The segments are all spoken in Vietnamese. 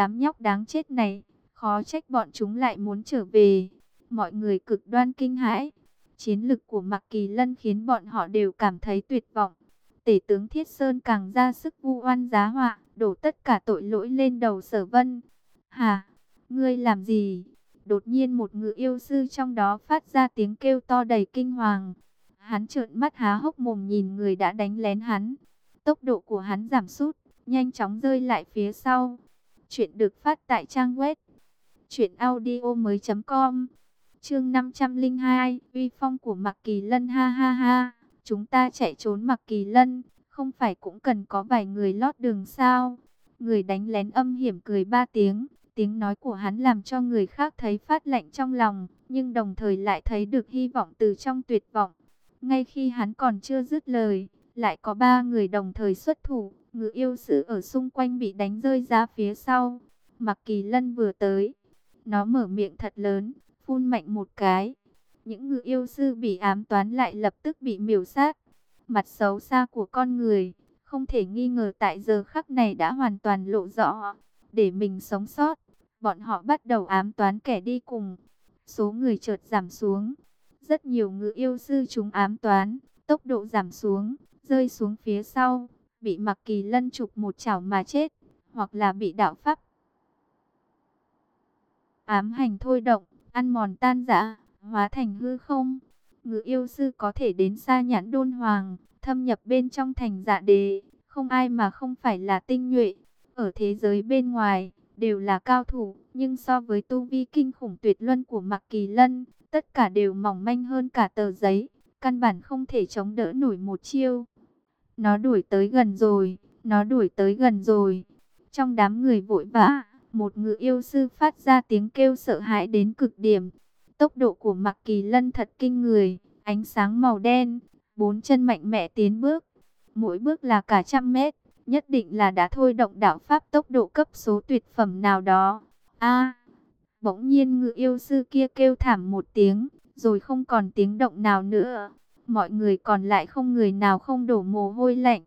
Đám nhóc đáng chết này, khó trách bọn chúng lại muốn trở về. Mọi người cực đoan kinh hãi. Chiến lực của Mạc Kỳ Lân khiến bọn họ đều cảm thấy tuyệt vọng. Tể tướng Thiết Sơn càng ra sức vu oan giá họa, đổ tất cả tội lỗi lên đầu sở vân. Hà, ngươi làm gì? Đột nhiên một ngự yêu sư trong đó phát ra tiếng kêu to đầy kinh hoàng. Hắn trợn mắt há hốc mồm nhìn người đã đánh lén hắn. Tốc độ của hắn giảm sút, nhanh chóng rơi lại phía sau. Chuyện được phát tại trang web truyệnaudiomoi.com. Chương 502, uy phong của Mạc Kỳ Lân ha ha ha, chúng ta chạy trốn Mạc Kỳ Lân, không phải cũng cần có vài người lót đường sao? Người đánh lén âm hiểm cười ba tiếng, tiếng nói của hắn làm cho người khác thấy phát lạnh trong lòng, nhưng đồng thời lại thấy được hy vọng từ trong tuyệt vọng. Ngay khi hắn còn chưa dứt lời, lại có ba người đồng thời xuất thủ, ngự yêu sứ ở xung quanh bị đánh rơi ra phía sau. Mặc kỳ lân vừa tới, nó mở miệng thật lớn, phun mạnh một cái. Những ngự yêu sư bị ám toán lại lập tức bị miểu sát. Mặt xấu xa của con người, không thể nghi ngờ tại giờ khắc này đã hoàn toàn lộ rõ. Để mình sống sót, bọn họ bắt đầu ám toán kẻ đi cùng. Số người chợt giảm xuống. Rất nhiều ngự yêu sư chúng ám toán, tốc độ giảm xuống, rơi xuống phía sau, bị mặc kỳ lân trục một chảo mà chết, hoặc là bị đạo pháp. Ám hành thôi động, ăn mòn tan dã, hóa thành hư không. Ngự yêu sư có thể đến xa nhãn đôn hoàng, thâm nhập bên trong thành dạ đế, không ai mà không phải là tinh nhuệ. Ở thế giới bên ngoài, đều là cao thủ, nhưng so với tu vi kinh khủng tuyệt luân của Mạc Kỳ Lân, tất cả đều mỏng manh hơn cả tờ giấy, căn bản không thể chống đỡ nổi một chiêu. Nó đuổi tới gần rồi, nó đuổi tới gần rồi. Trong đám người vội vã, một ngự yêu sư phát ra tiếng kêu sợ hãi đến cực điểm. Tốc độ của Mạc Kỳ Lân thật kinh người, ánh sáng màu đen, bốn chân mạnh mẽ tiến bước. Mỗi bước là cả trăm mét, nhất định là đã thôi động đạo pháp tốc độ cấp số tuyệt phẩm nào đó. A, bỗng nhiên ngự yêu sư kia kêu thảm một tiếng, rồi không còn tiếng động nào nữa. Mọi người còn lại không người nào không đổ mồ hôi lạnh.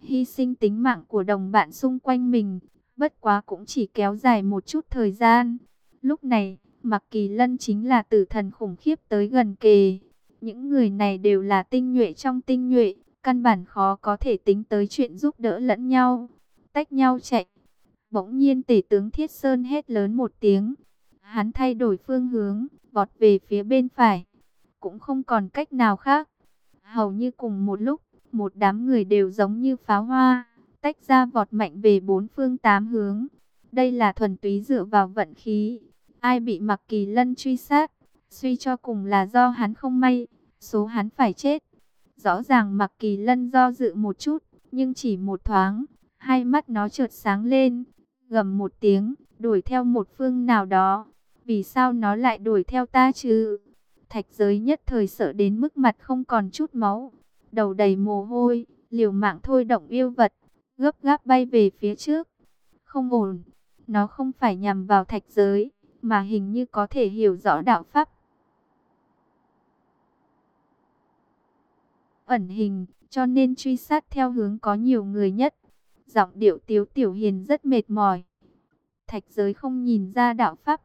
Hy sinh tính mạng của đồng bạn xung quanh mình, bất quá cũng chỉ kéo dài một chút thời gian. Lúc này, Mạc Kỳ Lân chính là tử thần khủng khiếp tới gần kề. Những người này đều là tinh nhuệ trong tinh nhuệ, căn bản khó có thể tính tới chuyện giúp đỡ lẫn nhau, tách nhau chạy. Bỗng nhiên tể tướng Thiết Sơn hét lớn một tiếng, hắn thay đổi phương hướng, vọt về phía bên phải. Cũng không còn cách nào khác. Hầu như cùng một lúc, một đám người đều giống như pháo hoa, tách ra vọt mạnh về bốn phương tám hướng. Đây là thuần túy dựa vào vận khí. Ai bị mặc kỳ lân truy sát, suy cho cùng là do hắn không may, số hắn phải chết. Rõ ràng mặc kỳ lân do dự một chút, nhưng chỉ một thoáng, hai mắt nó chợt sáng lên, gầm một tiếng, đuổi theo một phương nào đó. Vì sao nó lại đuổi theo ta chứ? Thạch giới nhất thời sợ đến mức mặt không còn chút máu, đầu đầy mồ hôi, liều mạng thôi động yêu vật, gấp gáp bay về phía trước. Không ổn, nó không phải nhằm vào thạch giới, mà hình như có thể hiểu rõ đạo pháp. Ẩn hình, cho nên truy sát theo hướng có nhiều người nhất. Giọng điệu tiếu tiểu hiền rất mệt mỏi. Thạch giới không nhìn ra đạo pháp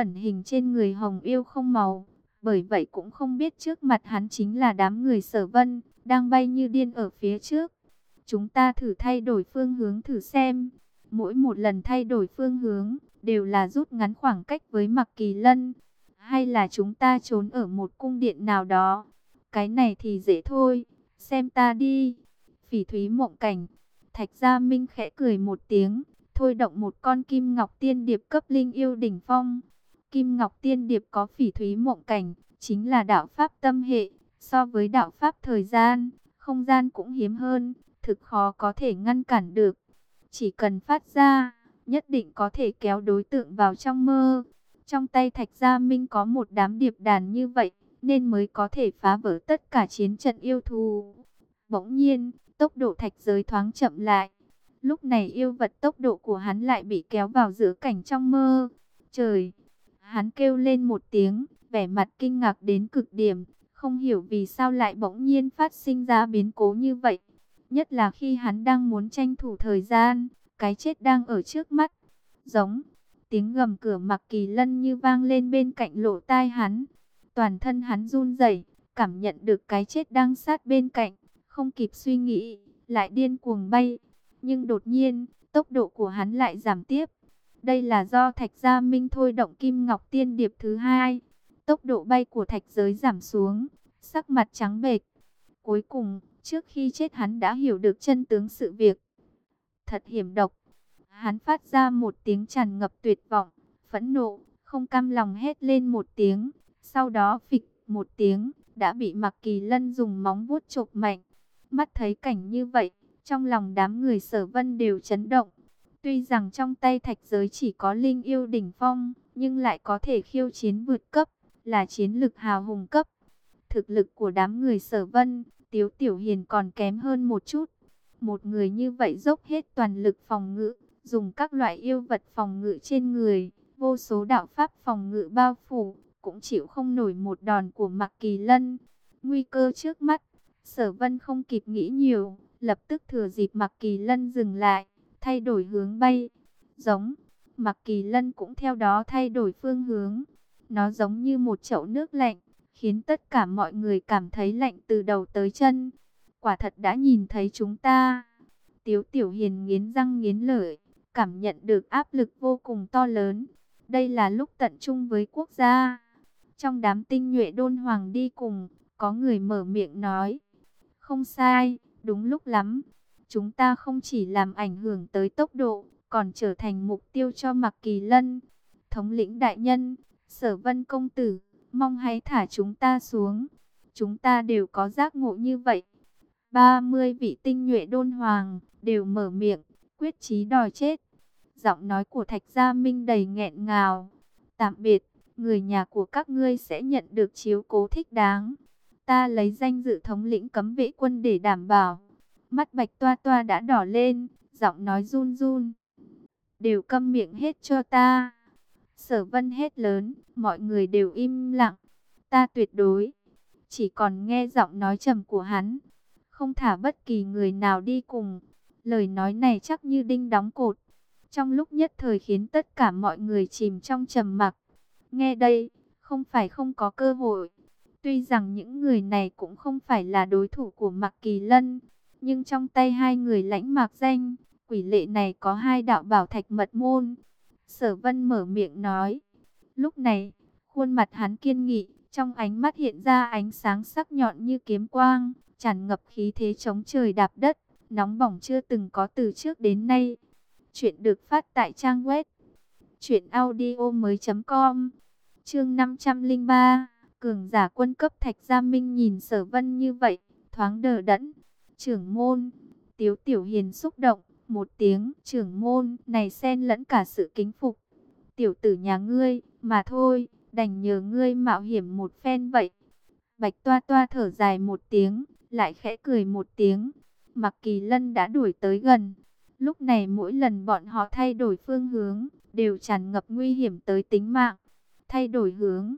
ẩn hình trên người Hồng Yêu không màu. Bởi vậy cũng không biết trước mặt hắn chính là đám người sở vân, đang bay như điên ở phía trước. Chúng ta thử thay đổi phương hướng thử xem. Mỗi một lần thay đổi phương hướng, đều là rút ngắn khoảng cách với Mạc Kỳ Lân. Hay là chúng ta trốn ở một cung điện nào đó. Cái này thì dễ thôi, xem ta đi. Phỉ thúy mộng cảnh, Thạch Gia Minh khẽ cười một tiếng, thôi động một con kim ngọc tiên điệp cấp linh yêu đỉnh phong. Kim Ngọc Tiên Điệp có phỉ thúy mộng cảnh, chính là đạo pháp tâm hệ, so với đạo pháp thời gian, không gian cũng hiếm hơn, thực khó có thể ngăn cản được. Chỉ cần phát ra, nhất định có thể kéo đối tượng vào trong mơ. Trong tay Thạch Gia Minh có một đám điệp đàn như vậy, nên mới có thể phá vỡ tất cả chiến trận yêu thù. Bỗng nhiên, tốc độ thạch giới thoáng chậm lại. Lúc này yêu vật tốc độ của hắn lại bị kéo vào giữa cảnh trong mơ. Trời, Hắn kêu lên một tiếng, vẻ mặt kinh ngạc đến cực điểm, không hiểu vì sao lại bỗng nhiên phát sinh ra biến cố như vậy. Nhất là khi hắn đang muốn tranh thủ thời gian, cái chết đang ở trước mắt. Giống, tiếng gầm cửa mặc kỳ lân như vang lên bên cạnh lỗ tai hắn. Toàn thân hắn run rẩy, cảm nhận được cái chết đang sát bên cạnh, không kịp suy nghĩ, lại điên cuồng bay. Nhưng đột nhiên, tốc độ của hắn lại giảm tiếp. Đây là do Thạch Gia Minh thôi động Kim Ngọc Tiên Điệp thứ hai. Tốc độ bay của thạch giới giảm xuống, sắc mặt trắng bệch. Cuối cùng, trước khi chết hắn đã hiểu được chân tướng sự việc. Thật hiểm độc. Hắn phát ra một tiếng tràn ngập tuyệt vọng, phẫn nộ, không cam lòng hét lên một tiếng. Sau đó phịch một tiếng, đã bị Mạc Kỳ Lân dùng móng vuốt chộp mạnh. Mắt thấy cảnh như vậy, trong lòng đám người sở vân đều chấn động. Tuy rằng trong tay thạch giới chỉ có linh yêu đỉnh phong, nhưng lại có thể khiêu chiến vượt cấp, là chiến lực hào hùng cấp. Thực lực của đám người sở vân, Tiếu Tiểu Hiền còn kém hơn một chút. Một người như vậy dốc hết toàn lực phòng ngự, dùng các loại yêu vật phòng ngự trên người, vô số đạo pháp phòng ngự bao phủ, cũng chịu không nổi một đòn của Mạc Kỳ Lân. Nguy cơ trước mắt, Sở Vân không kịp nghĩ nhiều, lập tức thừa dịp Mạc Kỳ Lân dừng lại, thay đổi hướng bay. Giống, mặc Kỳ Lân cũng theo đó thay đổi phương hướng. Nó giống như một chậu nước lạnh, khiến tất cả mọi người cảm thấy lạnh từ đầu tới chân. Quả thật đã nhìn thấy chúng ta. Tiếu Tiểu Hiền nghiến răng nghiến lợi, cảm nhận được áp lực vô cùng to lớn. Đây là lúc tận trung với quốc gia. Trong đám tinh nhuệ đôn hoàng đi cùng, có người mở miệng nói. Không sai, đúng lúc lắm. Chúng ta không chỉ làm ảnh hưởng tới tốc độ, còn trở thành mục tiêu cho Mạc Kỳ Lân. Thống lĩnh đại nhân, sở vân công tử, mong hãy thả chúng ta xuống. Chúng ta đều có giác ngộ như vậy. 30 vị tinh nhuệ đôn hoàng, đều mở miệng, quyết chí đòi chết. Giọng nói của Thạch Gia Minh đầy nghẹn ngào. Tạm biệt, người nhà của các ngươi sẽ nhận được chiếu cố thích đáng. Ta lấy danh dự thống lĩnh cấm vệ quân để đảm bảo. Mắt bạch toa toa đã đỏ lên, giọng nói run run. Đều câm miệng hết cho ta. Sở vân hết lớn, mọi người đều im lặng. Ta tuyệt đối, chỉ còn nghe giọng nói trầm của hắn. Không thả bất kỳ người nào đi cùng. Lời nói này chắc như đinh đóng cột. Trong lúc nhất thời khiến tất cả mọi người chìm trong trầm mặc. Nghe đây, không phải không có cơ hội. Tuy rằng những người này cũng không phải là đối thủ của Mạc Kỳ Lân, nhưng trong tay hai người lãnh mạc danh, quỷ lệ này có hai đạo bảo thạch mật môn. Sở vân mở miệng nói. Lúc này, khuôn mặt hắn kiên nghị, trong ánh mắt hiện ra ánh sáng sắc nhọn như kiếm quang, tràn ngập khí thế chống trời đạp đất, nóng bỏng chưa từng có từ trước đến nay. Chuyện được phát tại trang web truyệnaudiomoi.com. Chương 503, cường giả quân cấp Thạch Gia Minh nhìn Sở Vân như vậy, thoáng đờ đẫn. Trưởng môn, Tiếu Tiểu Hiền xúc động, một tiếng trưởng môn này xen lẫn cả sự kính phục. Tiểu tử nhà ngươi, mà thôi, đành nhờ ngươi mạo hiểm một phen vậy. Bạch toa toa thở dài một tiếng, lại khẽ cười một tiếng. Mặc kỳ lân đã đuổi tới gần. Lúc này mỗi lần bọn họ thay đổi phương hướng, đều tràn ngập nguy hiểm tới tính mạng. Thay đổi hướng.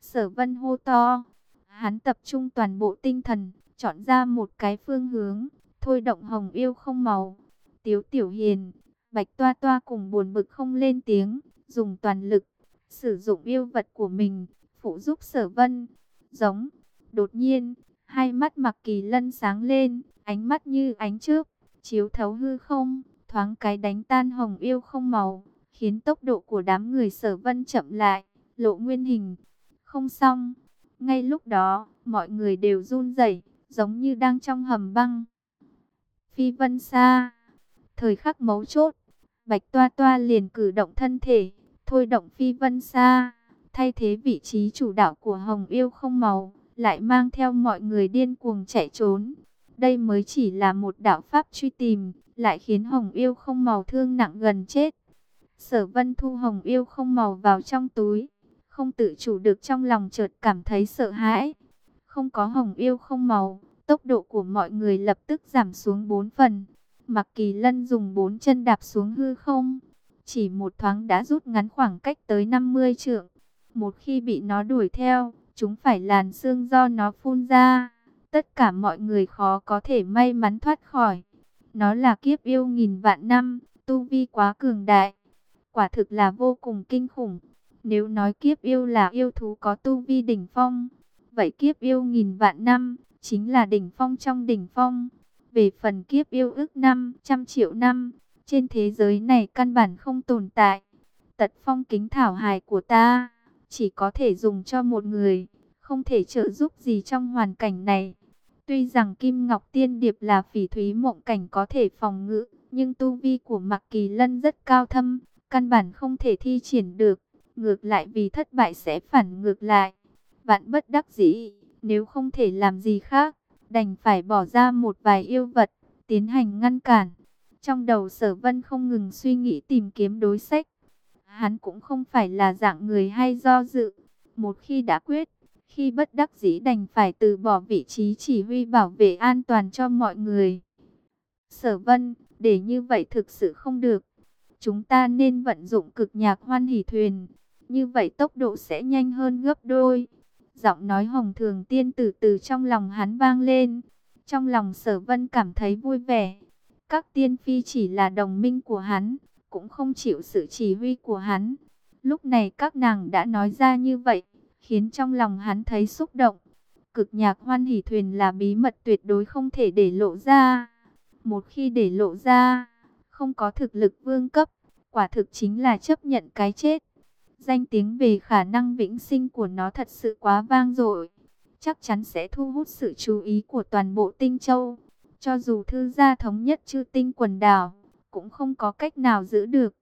Sở vân hô to. Hắn tập trung toàn bộ tinh thần, chọn ra một cái phương hướng, thôi động hồng yêu không màu. Tiếu Tiểu Hiền, Bạch Toa Toa cùng buồn bực không lên tiếng, dùng toàn lực, sử dụng yêu vật của mình, phụ giúp sở vân. Giống, đột nhiên, hai mắt mặc kỳ lân sáng lên, ánh mắt như ánh trước, chiếu thấu hư không, thoáng cái đánh tan hồng yêu không màu, khiến tốc độ của đám người sở vân chậm lại, lộ nguyên hình. Không xong, ngay lúc đó, mọi người đều run rẩy, giống như đang trong hầm băng. Phi vân xa Thời khắc mấu chốt, Bạch Toa Toa liền cử động thân thể, thôi động phi vân xa, thay thế vị trí chủ đạo của Hồng Yêu không màu, lại mang theo mọi người điên cuồng chạy trốn. Đây mới chỉ là một đạo pháp truy tìm, lại khiến Hồng Yêu không màu thương nặng gần chết. Sở Vân thu Hồng Yêu không màu vào trong túi, không tự chủ được trong lòng chợt cảm thấy sợ hãi. Không có Hồng Yêu không màu, tốc độ của mọi người lập tức giảm xuống 4 phần. Mặc kỳ lân dùng bốn chân đạp xuống hư không. Chỉ một thoáng đã rút ngắn khoảng cách tới 50 trượng. Một khi bị nó đuổi theo, chúng phải làn xương do nó phun ra. tất cả mọi người khó có thể may mắn thoát khỏi. Nó là kiếp yêu nghìn vạn năm, tu vi quá cường đại, quả thực là vô cùng kinh khủng. Nếu nói kiếp yêu là yêu thú có tu vi đỉnh phong, vậy kiếp yêu nghìn vạn năm chính là đỉnh phong trong đỉnh phong. Về phần kiếp yêu ước năm trăm triệu năm, trên thế giới này căn bản không tồn tại. Tật phong kính thảo hài của ta, chỉ có thể dùng cho một người, không thể trợ giúp gì trong hoàn cảnh này. Tuy rằng Kim Ngọc Tiên Điệp là phỉ thúy mộng cảnh có thể phòng ngự, nhưng tu vi của Mạc Kỳ Lân rất cao thâm, căn bản không thể thi triển được. Ngược lại vì thất bại sẽ phản ngược lại. Vạn bất đắc dĩ, nếu không thể làm gì khác, đành phải bỏ ra một vài yêu vật, tiến hành ngăn cản. Trong đầu sở vân không ngừng suy nghĩ tìm kiếm đối sách. Hắn cũng không phải là dạng người hay do dự. Một khi đã quyết, khi bất đắc dĩ đành phải từ bỏ vị trí chỉ huy bảo vệ an toàn cho mọi người. Sở vân, để như vậy thực sự không được. Chúng ta nên vận dụng cực nhạc hoan hỷ thuyền. Như vậy tốc độ sẽ nhanh hơn gấp đôi. Giọng nói hồng thường tiên từ từ trong lòng hắn vang lên. Trong lòng sở vân cảm thấy vui vẻ. Các tiên phi chỉ là đồng minh của hắn, cũng không chịu sự chỉ huy của hắn. Lúc này các nàng đã nói ra như vậy, khiến trong lòng hắn thấy xúc động. Cực nhạc hoan hỷ thuyền là bí mật tuyệt đối không thể để lộ ra. Một khi để lộ ra, không có thực lực vương cấp, quả thực chính là chấp nhận cái chết. Danh tiếng về khả năng vĩnh sinh của nó thật sự quá vang dội, chắc chắn sẽ thu hút sự chú ý của toàn bộ tinh châu. Cho dù thư gia thống nhất chư tinh quần đảo, cũng không có cách nào giữ được.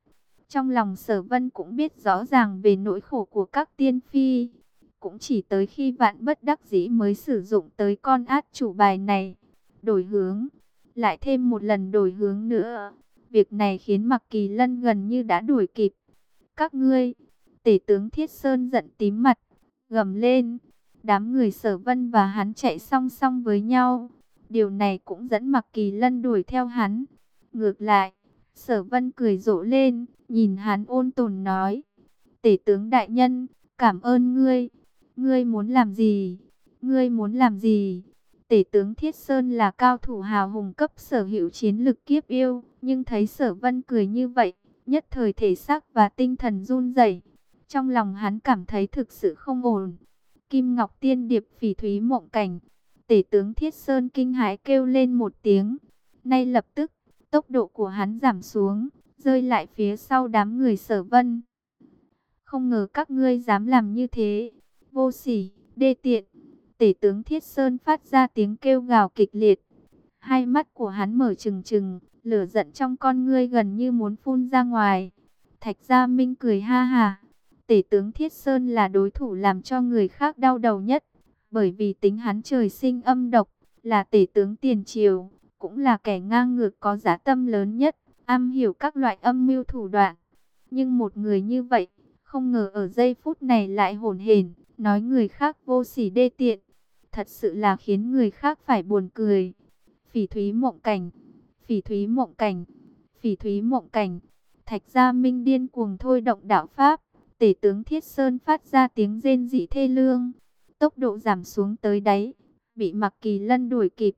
Trong lòng sở vân cũng biết rõ ràng về nỗi khổ của các tiên phi. Cũng chỉ tới khi vạn bất đắc dĩ mới sử dụng tới con át chủ bài này. Đổi hướng, lại thêm một lần đổi hướng nữa. Việc này khiến Mặc Kỳ Lân gần như đã đuổi kịp. Các ngươi, tể tướng Thiết Sơn giận tím mặt, gầm lên. Đám người sở vân và hắn chạy song song với nhau. Điều này cũng dẫn Mặc Kỳ Lân đuổi theo hắn. Ngược lại, sở vân cười rộ lên, nhìn hắn ôn tồn nói. Tể tướng đại nhân, cảm ơn ngươi. Ngươi muốn làm gì? Ngươi muốn làm gì? Tể tướng Thiết Sơn là cao thủ hào hùng cấp sở hữu chiến lực kiếp yêu, nhưng thấy sở vân cười như vậy, nhất thời thể xác và tinh thần run rẩy. Trong lòng hắn cảm thấy thực sự không ổn. Kim Ngọc Tiên Điệp phỉ thúy mộng cảnh. Tể tướng Thiết Sơn kinh hãi kêu lên một tiếng. Nay lập tức, tốc độ của hắn giảm xuống, rơi lại phía sau đám người sở vân. Không ngờ các ngươi dám làm như thế. Vô sỉ, đê tiện. Tể tướng Thiết Sơn phát ra tiếng kêu gào kịch liệt. Hai mắt của hắn mở trừng trừng, lửa giận trong con ngươi gần như muốn phun ra ngoài. Thạch Gia Minh cười ha ha. Tể tướng Thiết Sơn là đối thủ làm cho người khác đau đầu nhất, bởi vì tính hắn trời sinh âm độc, là tể tướng tiền triều, cũng là kẻ ngang ngược có giá tâm lớn nhất, am hiểu các loại âm mưu thủ đoạn. Nhưng một người như vậy, không ngờ ở giây phút này lại hồn hển, nói người khác vô sỉ đê tiện, thật sự là khiến người khác phải buồn cười. Phỉ thúy mộng cảnh, phỉ thúy mộng cảnh, phỉ thúy mộng cảnh, thạch gia minh điên cuồng thôi động đạo Pháp, tể tướng Thiết Sơn phát ra tiếng rên dị thê lương, tốc độ giảm xuống tới đáy, bị mặc kỳ lân đuổi kịp.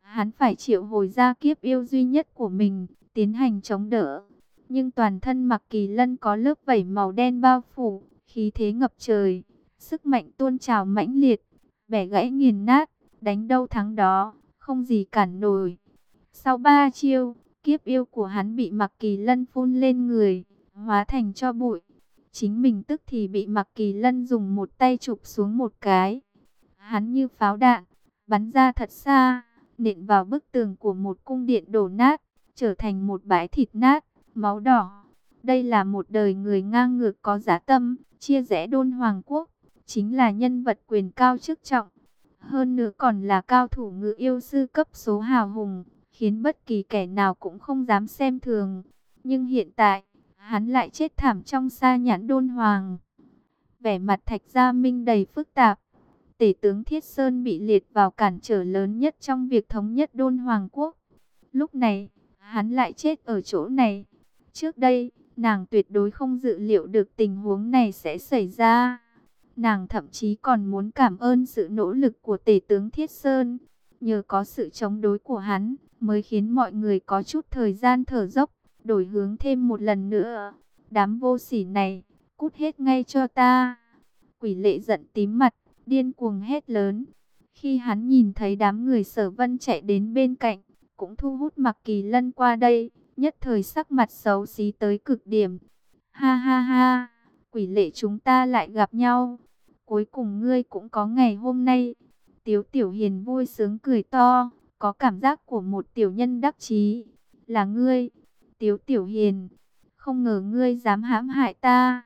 Hắn phải triệu hồi ra kiếp yêu duy nhất của mình, tiến hành chống đỡ. Nhưng toàn thân mặc kỳ lân có lớp vảy màu đen bao phủ, khí thế ngập trời, sức mạnh tuôn trào mãnh liệt, bẻ gãy nghiền nát, đánh đâu thắng đó, không gì cản nổi. Sau ba chiêu, kiếp yêu của hắn bị mặc kỳ lân phun lên người, hóa thành cho bụi. Chính mình tức thì bị mặc kỳ lân dùng một tay chụp xuống một cái. Hắn như pháo đạn, bắn ra thật xa, nện vào bức tường của một cung điện đổ nát, trở thành một bãi thịt nát, máu đỏ. Đây là một đời người ngang ngược có giá tâm, chia rẽ đôn hoàng quốc, chính là nhân vật quyền cao chức trọng. Hơn nữa còn là cao thủ ngự yêu sư cấp số hào hùng, khiến bất kỳ kẻ nào cũng không dám xem thường. Nhưng hiện tại, hắn lại chết thảm trong xa nhãn đôn hoàng. Vẻ mặt thạch gia minh đầy phức tạp. Tể tướng Thiết Sơn bị liệt vào cản trở lớn nhất trong việc thống nhất đôn hoàng quốc. Lúc này, hắn lại chết ở chỗ này. Trước đây, nàng tuyệt đối không dự liệu được tình huống này sẽ xảy ra. Nàng thậm chí còn muốn cảm ơn sự nỗ lực của tể tướng Thiết Sơn. Nhờ có sự chống đối của hắn, mới khiến mọi người có chút thời gian thở dốc, đổi hướng thêm một lần nữa. Đám vô sỉ này, cút hết ngay cho ta. Quỷ lệ giận tím mặt, điên cuồng hét lớn. Khi hắn nhìn thấy đám người sở vân chạy đến bên cạnh, cũng thu hút mặc kỳ lân qua đây, nhất thời sắc mặt xấu xí tới cực điểm. Ha ha ha, quỷ lệ chúng ta lại gặp nhau. Cuối cùng ngươi cũng có ngày hôm nay. Tiếu tiểu hiền vui sướng cười to, có cảm giác của một tiểu nhân đắc chí. Là ngươi, Tiếu tiểu hiền, không ngờ ngươi dám hãm hại ta.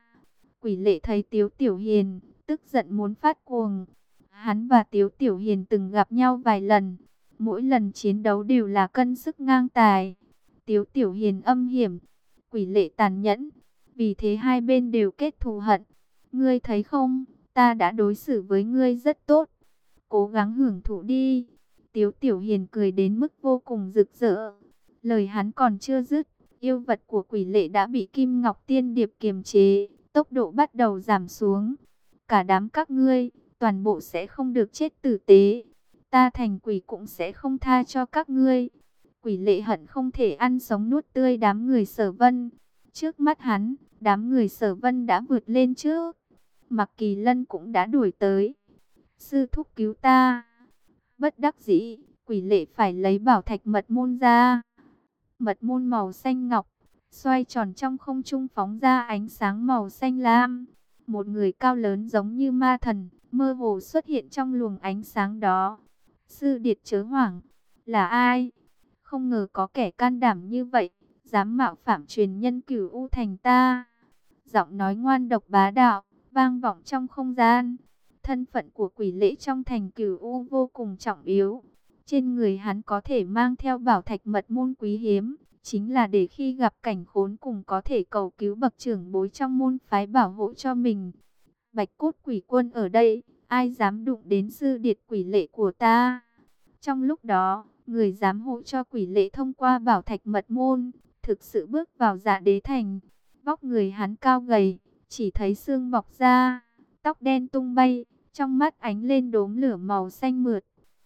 Quỷ lệ thấy Tiếu tiểu hiền, tức giận muốn phát cuồng. Hắn và Tiếu tiểu hiền từng gặp nhau vài lần. Mỗi lần chiến đấu đều là cân sức ngang tài. Tiếu tiểu hiền âm hiểm, quỷ lệ tàn nhẫn. Vì thế hai bên đều kết thù hận. Ngươi thấy không, ta đã đối xử với ngươi rất tốt. Cố gắng hưởng thụ đi. Tiếu tiểu hiền cười đến mức vô cùng rực rỡ. Lời hắn còn chưa dứt. Yêu vật của quỷ lệ đã bị Kim Ngọc Tiên Điệp kiềm chế. Tốc độ bắt đầu giảm xuống. Cả đám các ngươi, toàn bộ sẽ không được chết tử tế. Ta thành quỷ cũng sẽ không tha cho các ngươi. Quỷ lệ hận không thể ăn sống nuốt tươi đám người sở vân. Trước mắt hắn, đám người sở vân đã vượt lên trước. Mặc kỳ lân cũng đã đuổi tới. Sư thúc cứu ta. Bất đắc dĩ, quỷ lệ phải lấy bảo thạch mật môn ra. Mật môn màu xanh ngọc, xoay tròn trong không trung phóng ra ánh sáng màu xanh lam. Một người cao lớn giống như ma thần, mơ hồ xuất hiện trong luồng ánh sáng đó. Sư điệt chớ hoảng, là ai? Không ngờ có kẻ can đảm như vậy, dám mạo phạm truyền nhân cửu U thành ta. Giọng nói ngoan độc bá đạo, vang vọng trong không gian. Thân phận của quỷ lễ trong thành cửu U vô cùng trọng yếu. Trên người hắn có thể mang theo bảo thạch mật môn quý hiếm, chính là để khi gặp cảnh khốn cùng có thể cầu cứu bậc trưởng bối trong môn phái bảo hộ cho mình. Bạch cốt quỷ quân ở đây, ai dám đụng đến sư điệt quỷ lệ của ta? Trong lúc đó, người dám hộ cho quỷ lệ thông qua bảo thạch mật môn, thực sự bước vào dạ đế thành. Vóc người hắn cao gầy, chỉ thấy xương bọc ra, tóc đen tung bay, trong mắt ánh lên đốm lửa màu xanh mượt.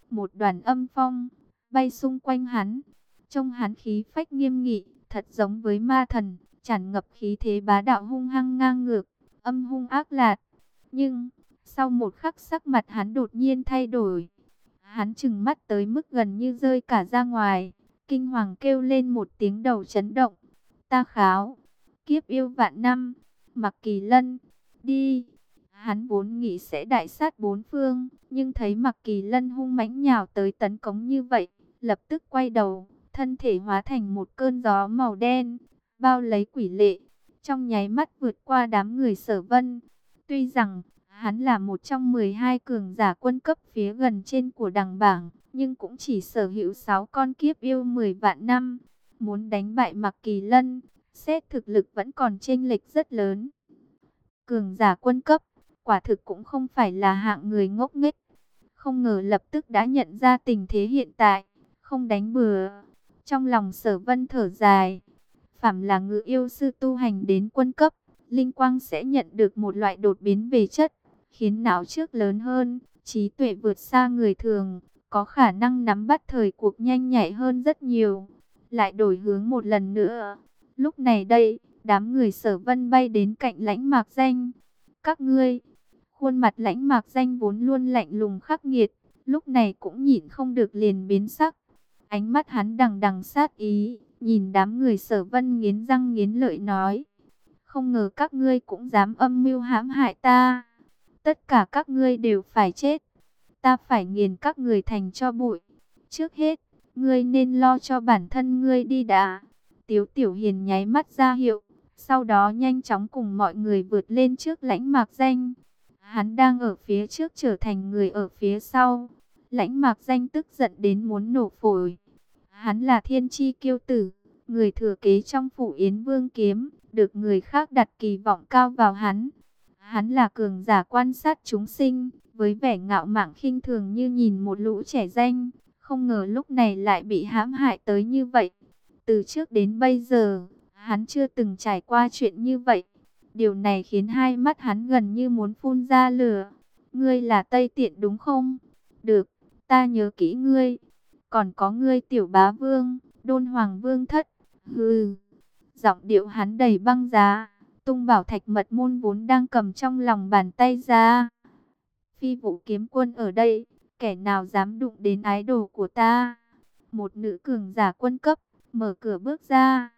Một đoàn âm phong, bay xung quanh hắn. Trông hắn khí phách nghiêm nghị, thật giống với ma thần, tràn ngập khí thế bá đạo hung hăng ngang ngược, âm hung ác lạt. Nhưng, sau một khắc sắc mặt hắn đột nhiên thay đổi. Hắn chừng mắt tới mức gần như rơi cả ra ngoài. Kinh hoàng kêu lên một tiếng đầu chấn động. Ta kháo, kiếp yêu vạn năm, mặc kỳ lân, đi. Hắn vốn nghĩ sẽ đại sát bốn phương, nhưng thấy mặc kỳ lân hung mãnh nhào tới tấn công như vậy, lập tức quay đầu, thân thể hóa thành một cơn gió màu đen, bao lấy quỷ lệ, trong nháy mắt vượt qua đám người sở vân. Tuy rằng, hắn là một trong 12 cường giả quân cấp phía gần trên của đằng bảng, nhưng cũng chỉ sở hữu 6 con kiếp yêu 10 vạn năm. Muốn đánh bại mặc kỳ lân, xét thực lực vẫn còn chênh lệch rất lớn. Cường giả quân cấp, quả thực cũng không phải là hạng người ngốc nghếch. Không ngờ lập tức đã nhận ra tình thế hiện tại, không đánh bừa. Trong lòng sở vân thở dài, phạm là ngự yêu sư tu hành đến quân cấp, linh quang sẽ nhận được một loại đột biến về chất, khiến não trước lớn hơn, trí tuệ vượt xa người thường, có khả năng nắm bắt thời cuộc nhanh nhạy hơn rất nhiều. Lại đổi hướng một lần nữa. Lúc này đây, đám người sở vân bay đến cạnh lãnh mạc danh. Các ngươi, khuôn mặt lãnh mạc danh vốn luôn lạnh lùng khắc nghiệt, lúc này cũng nhịn không được liền biến sắc. Ánh mắt hắn đằng đằng sát ý, nhìn đám người sở vân nghiến răng nghiến lợi nói. Không ngờ các ngươi cũng dám âm mưu hãm hại ta. Tất cả các ngươi đều phải chết. Ta phải nghiền các người thành cho bụi. Trước hết, ngươi nên lo cho bản thân ngươi đi đã. Tiếu Tiểu Hiền nháy mắt ra hiệu, sau đó nhanh chóng cùng mọi người vượt lên trước lãnh mạc danh. Hắn đang ở phía trước trở thành người ở phía sau. Lãnh mạc danh tức giận đến muốn nổ phổi. Hắn là thiên chi kiêu tử, người thừa kế trong phủ Yến Vương Kiếm, được người khác đặt kỳ vọng cao vào hắn. Hắn là cường giả quan sát chúng sinh, với vẻ ngạo mạn khinh thường như nhìn một lũ trẻ danh, không ngờ lúc này lại bị hãm hại tới như vậy. Từ trước đến bây giờ, hắn chưa từng trải qua chuyện như vậy. Điều này khiến hai mắt hắn gần như muốn phun ra lửa. Ngươi là Tây Tiện đúng không? Được, ta nhớ kỹ ngươi. Còn có ngươi tiểu bá vương, đôn hoàng vương thất. Hừ, giọng điệu hắn đầy băng giá. Tung bảo thạch mật môn vốn đang cầm trong lòng bàn tay ra. Phi vụ kiếm quân ở đây, kẻ nào dám đụng đến ái đồ của ta? Một nữ cường giả quân cấp, mở cửa bước ra.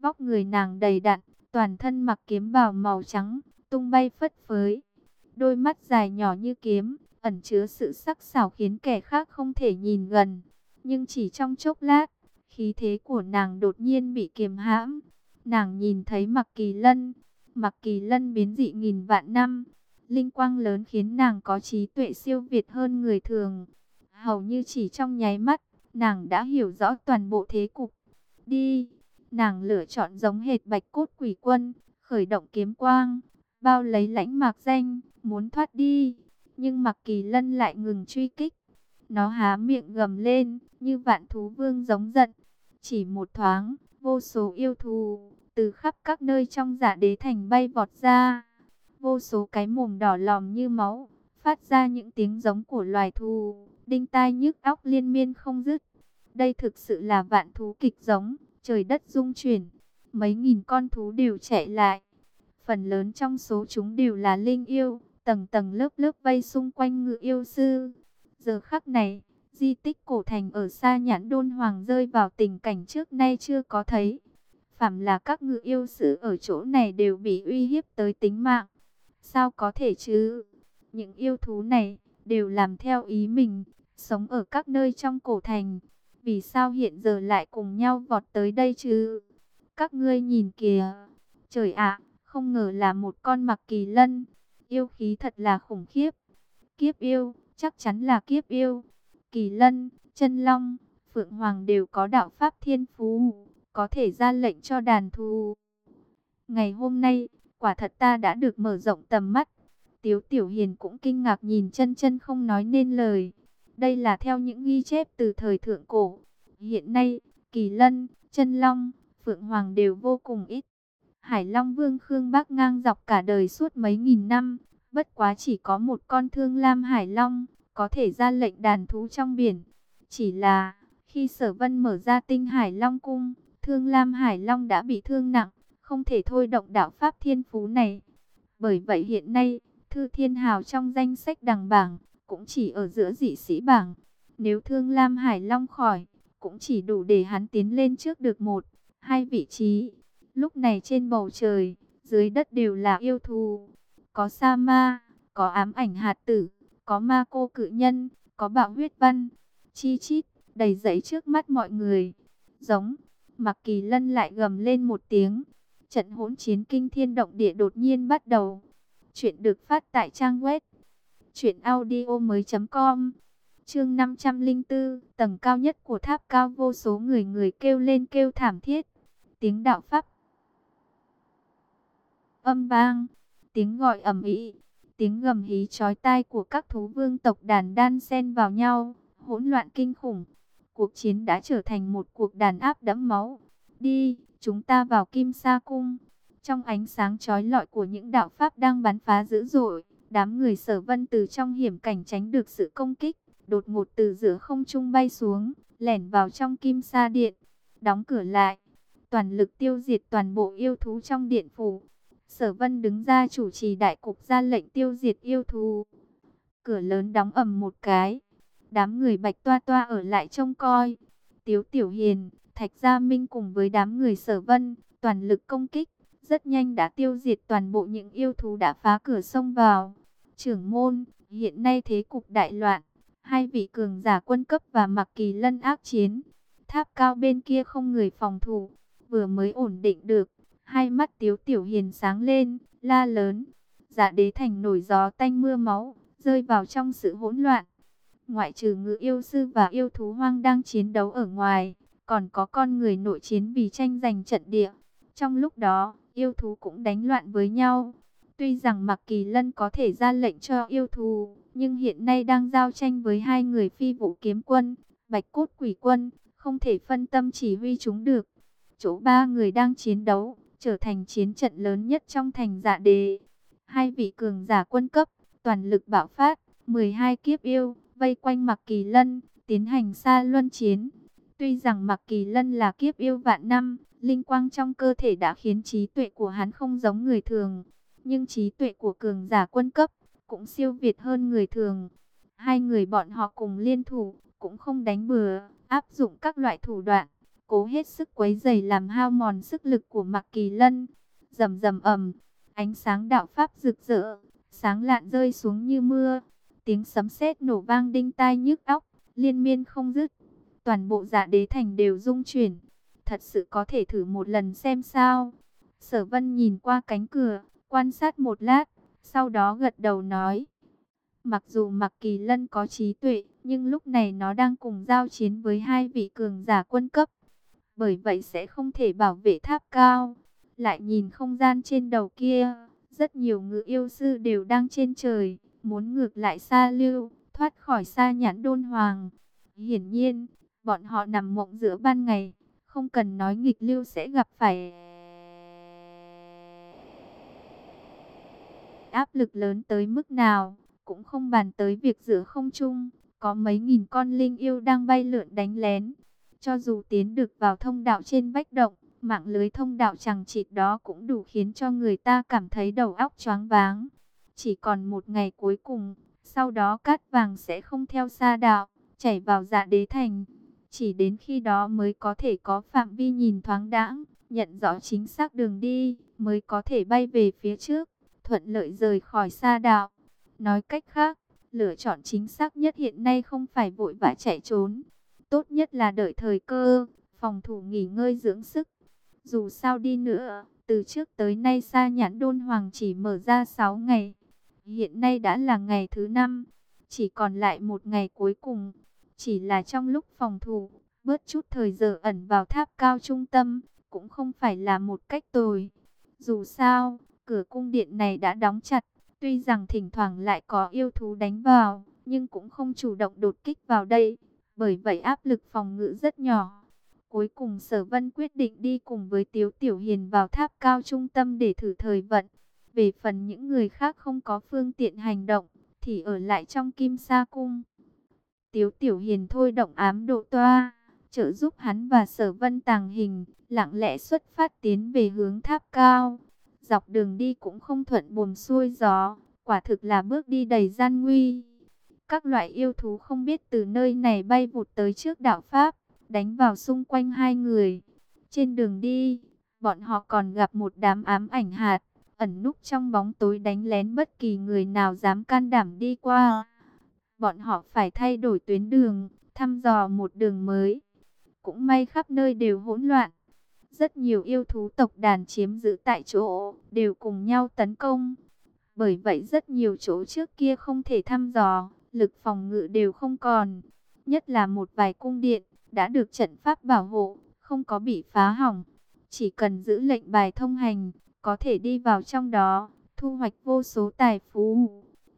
Vóc người nàng đầy đặn, toàn thân mặc kiếm bào màu trắng, tung bay phất phới. Đôi mắt dài nhỏ như kiếm, ẩn chứa sự sắc sảo khiến kẻ khác không thể nhìn gần. Nhưng chỉ trong chốc lát, khí thế của nàng đột nhiên bị kiềm hãm. Nàng nhìn thấy Mặc Kỳ Lân, Mặc Kỳ Lân biến dị nghìn vạn năm, linh quang lớn khiến nàng có trí tuệ siêu việt hơn người thường. Hầu như chỉ trong nháy mắt, nàng đã hiểu rõ toàn bộ thế cục. Đi, nàng lựa chọn giống hệt bạch cốt quỷ quân, khởi động kiếm quang, bao lấy lãnh mạc danh, muốn thoát đi. Nhưng mặc kỳ lân lại ngừng truy kích. Nó há miệng gầm lên, như vạn thú vương giống giận. Chỉ một thoáng, vô số yêu thù, từ khắp các nơi trong giả đế thành bay vọt ra. Vô số cái mồm đỏ lòm như máu, phát ra những tiếng giống của loài thù, đinh tai nhức óc liên miên không dứt. Đây thực sự là vạn thú kịch giống, trời đất rung chuyển, mấy nghìn con thú đều chạy lại. Phần lớn trong số chúng đều là linh yêu, tầng tầng lớp lớp vây xung quanh ngự yêu sư. Giờ khắc này, di tích cổ thành ở xa nhãn đôn hoàng rơi vào tình cảnh trước nay chưa có thấy. Phạm là các ngự yêu sư ở chỗ này đều bị uy hiếp tới tính mạng. Sao có thể chứ? Những yêu thú này đều làm theo ý mình, sống ở các nơi trong cổ thành. Vì sao hiện giờ lại cùng nhau vọt tới đây chứ? Các ngươi nhìn kìa. Trời ạ, không ngờ là một con mặc kỳ lân. Yêu khí thật là khủng khiếp. Kiếp yêu, chắc chắn là kiếp yêu. Kỳ lân, chân long, phượng hoàng đều có đạo pháp thiên phú. Có thể ra lệnh cho đàn thù. Ngày hôm nay, quả thật ta đã được mở rộng tầm mắt. Tiếu Tiểu Hiền cũng kinh ngạc nhìn chân chân không nói nên lời. Đây là theo những ghi chép từ thời thượng cổ. Hiện nay, Kỳ Lân, Chân Long, Phượng Hoàng đều vô cùng ít. Hải Long Vương Khương Bắc ngang dọc cả đời suốt mấy nghìn năm, bất quá chỉ có một con thương lam Hải Long, có thể ra lệnh đàn thú trong biển. Chỉ là, khi Sở Vân mở ra tinh Hải Long Cung, thương lam Hải Long đã bị thương nặng, không thể thôi động đạo Pháp Thiên Phú này. Bởi vậy hiện nay, Thư Thiên Hào trong danh sách đằng bảng, cũng chỉ ở giữa dị sĩ bảng. Nếu Thương Lam Hải Long khỏi, cũng chỉ đủ để hắn tiến lên trước được một, hai vị trí. Lúc này trên bầu trời, dưới đất đều là yêu thù. Có sa ma, có ám ảnh hạt tử, có ma cô cự nhân, có bạo huyết văn, chi chít, đầy giấy trước mắt mọi người. Giống, mặc kỳ lân lại gầm lên một tiếng. Trận hỗn chiến kinh thiên động địa đột nhiên bắt đầu. Chuyện được phát tại trang web Chuyện audio mới com. Chương 504 Tầng cao nhất của tháp cao vô số người người kêu lên kêu thảm thiết. Tiếng đạo pháp. Âm vang. Tiếng gọi ầm ĩ. Tiếng gầm hí chói tai của các thú vương tộc đàn đan xen vào nhau Hỗn loạn kinh khủng. Cuộc chiến đã trở thành một cuộc đàn áp đẫm máu. Đi, chúng ta vào kim sa cung. Trong ánh sáng chói lọi của những đạo pháp đang bắn phá dữ dội Đám người sở vân từ trong hiểm cảnh tránh được sự công kích, đột ngột từ giữa không trung bay xuống, lẻn vào trong kim sa điện, đóng cửa lại, toàn lực tiêu diệt toàn bộ yêu thú trong điện phủ. Sở vân đứng ra chủ trì đại cục ra lệnh tiêu diệt yêu thú. Cửa lớn đóng ầm một cái, đám người bạch toa toa ở lại trông coi. Tiếu Tiểu Hiền, Thạch Gia Minh cùng với đám người sở vân, toàn lực công kích, rất nhanh đã tiêu diệt toàn bộ những yêu thú đã phá cửa sông vào trưởng môn, hiện nay thế cục đại loạn, hai vị cường giả quân cấp và mặc kỳ lân ác chiến. Tháp cao bên kia không người phòng thủ, vừa mới ổn định được, hai mắt tiếu tiểu hiền sáng lên, la lớn. Giả đế thành nổi gió tanh mưa máu, rơi vào trong sự hỗn loạn. Ngoại trừ ngự yêu sư và yêu thú hoang đang chiến đấu ở ngoài, còn có con người nội chiến vì tranh giành trận địa. Trong lúc đó, yêu thú cũng đánh loạn với nhau. Tuy rằng Mạc Kỳ Lân có thể ra lệnh cho yêu thù, nhưng hiện nay đang giao tranh với hai người phi vũ kiếm quân, bạch cốt quỷ quân, không thể phân tâm chỉ huy chúng được. Chỗ ba người đang chiến đấu, trở thành chiến trận lớn nhất trong thành dạ đề Hai vị cường giả quân cấp, toàn lực bạo phát, 12 kiếp yêu, vây quanh Mạc Kỳ Lân, tiến hành xa luân chiến. Tuy rằng Mạc Kỳ Lân là kiếp yêu vạn năm, linh quang trong cơ thể đã khiến trí tuệ của hắn không giống người thường. Nhưng trí tuệ của cường giả quân cấp cũng siêu việt hơn người thường. Hai người bọn họ cùng liên thủ, cũng không đánh bừa, áp dụng các loại thủ đoạn, cố hết sức quấy dày làm hao mòn sức lực của Mạc Kỳ Lân. Rầm rầm ầm, ánh sáng đạo pháp rực rỡ, sáng lạn rơi xuống như mưa, tiếng sấm sét nổ vang đinh tai nhức óc, liên miên không dứt. Toàn bộ dạ đế thành đều rung chuyển. Thật sự có thể thử một lần xem sao. Sở vân nhìn qua cánh cửa, quan sát một lát, sau đó gật đầu nói. Mặc dù Mạc Kỳ Lân có trí tuệ, nhưng lúc này nó đang cùng giao chiến với hai vị cường giả quân cấp. Bởi vậy sẽ không thể bảo vệ tháp cao. Lại nhìn không gian trên đầu kia, rất nhiều ngự yêu sư đều đang trên trời, muốn ngược lại xa lưu, thoát khỏi xa nhãn đôn hoàng. Hiển nhiên, bọn họ nằm mộng giữa ban ngày, không cần nói nghịch lưu sẽ gặp phải áp lực lớn tới mức nào, cũng không bàn tới việc giữa không trung, có mấy nghìn con linh yêu đang bay lượn đánh lén. Cho dù tiến được vào thông đạo trên vách động, mạng lưới thông đạo chẳng chịt đó cũng đủ khiến cho người ta cảm thấy đầu óc choáng váng. Chỉ còn một ngày cuối cùng, sau đó cát vàng sẽ không theo xa đạo, chảy vào dạ đế thành. Chỉ đến khi đó mới có thể có phạm vi nhìn thoáng đãng, nhận rõ chính xác đường đi, mới có thể bay về phía trước, thuận lợi rời khỏi xa đạo. Nói cách khác, lựa chọn chính xác nhất hiện nay không phải vội vã chạy trốn. Tốt nhất là đợi thời cơ, phòng thủ nghỉ ngơi dưỡng sức. Dù sao đi nữa, từ trước tới nay xa nhãn đôn hoàng chỉ mở ra 6 ngày. Hiện nay đã là ngày thứ 5, chỉ còn lại một ngày cuối cùng. Chỉ là trong lúc phòng thủ, bớt chút thời giờ ẩn vào tháp cao trung tâm, cũng không phải là một cách tồi. Dù sao, cửa cung điện này đã đóng chặt, tuy rằng thỉnh thoảng lại có yêu thú đánh vào, nhưng cũng không chủ động đột kích vào đây. Bởi vậy áp lực phòng ngự rất nhỏ. Cuối cùng Sở Vân quyết định đi cùng với Tiếu Tiểu Hiền vào tháp cao trung tâm để thử thời vận. Về phần những người khác không có phương tiện hành động, thì ở lại trong Kim Sa Cung. Tiếu Tiểu Hiền thôi động ám độ toa, trợ giúp hắn và Sở Vân tàng hình, lặng lẽ xuất phát tiến về hướng tháp cao. Dọc đường đi cũng không thuận buồm xuôi gió, quả thực là bước đi đầy gian nguy. Các loại yêu thú không biết từ nơi này bay vụt tới trước đạo Pháp, đánh vào xung quanh hai người. Trên đường đi, bọn họ còn gặp một đám ám ảnh hạt, ẩn núp trong bóng tối đánh lén bất kỳ người nào dám can đảm đi qua. Bọn họ phải thay đổi tuyến đường, thăm dò một đường mới. Cũng may khắp nơi đều hỗn loạn. Rất nhiều yêu thú tộc đàn chiếm giữ tại chỗ, đều cùng nhau tấn công. Bởi vậy rất nhiều chỗ trước kia không thể thăm dò, lực phòng ngự đều không còn. Nhất là một vài cung điện, đã được trận pháp bảo hộ, không có bị phá hỏng. Chỉ cần giữ lệnh bài thông hành, có thể đi vào trong đó, thu hoạch vô số tài phú.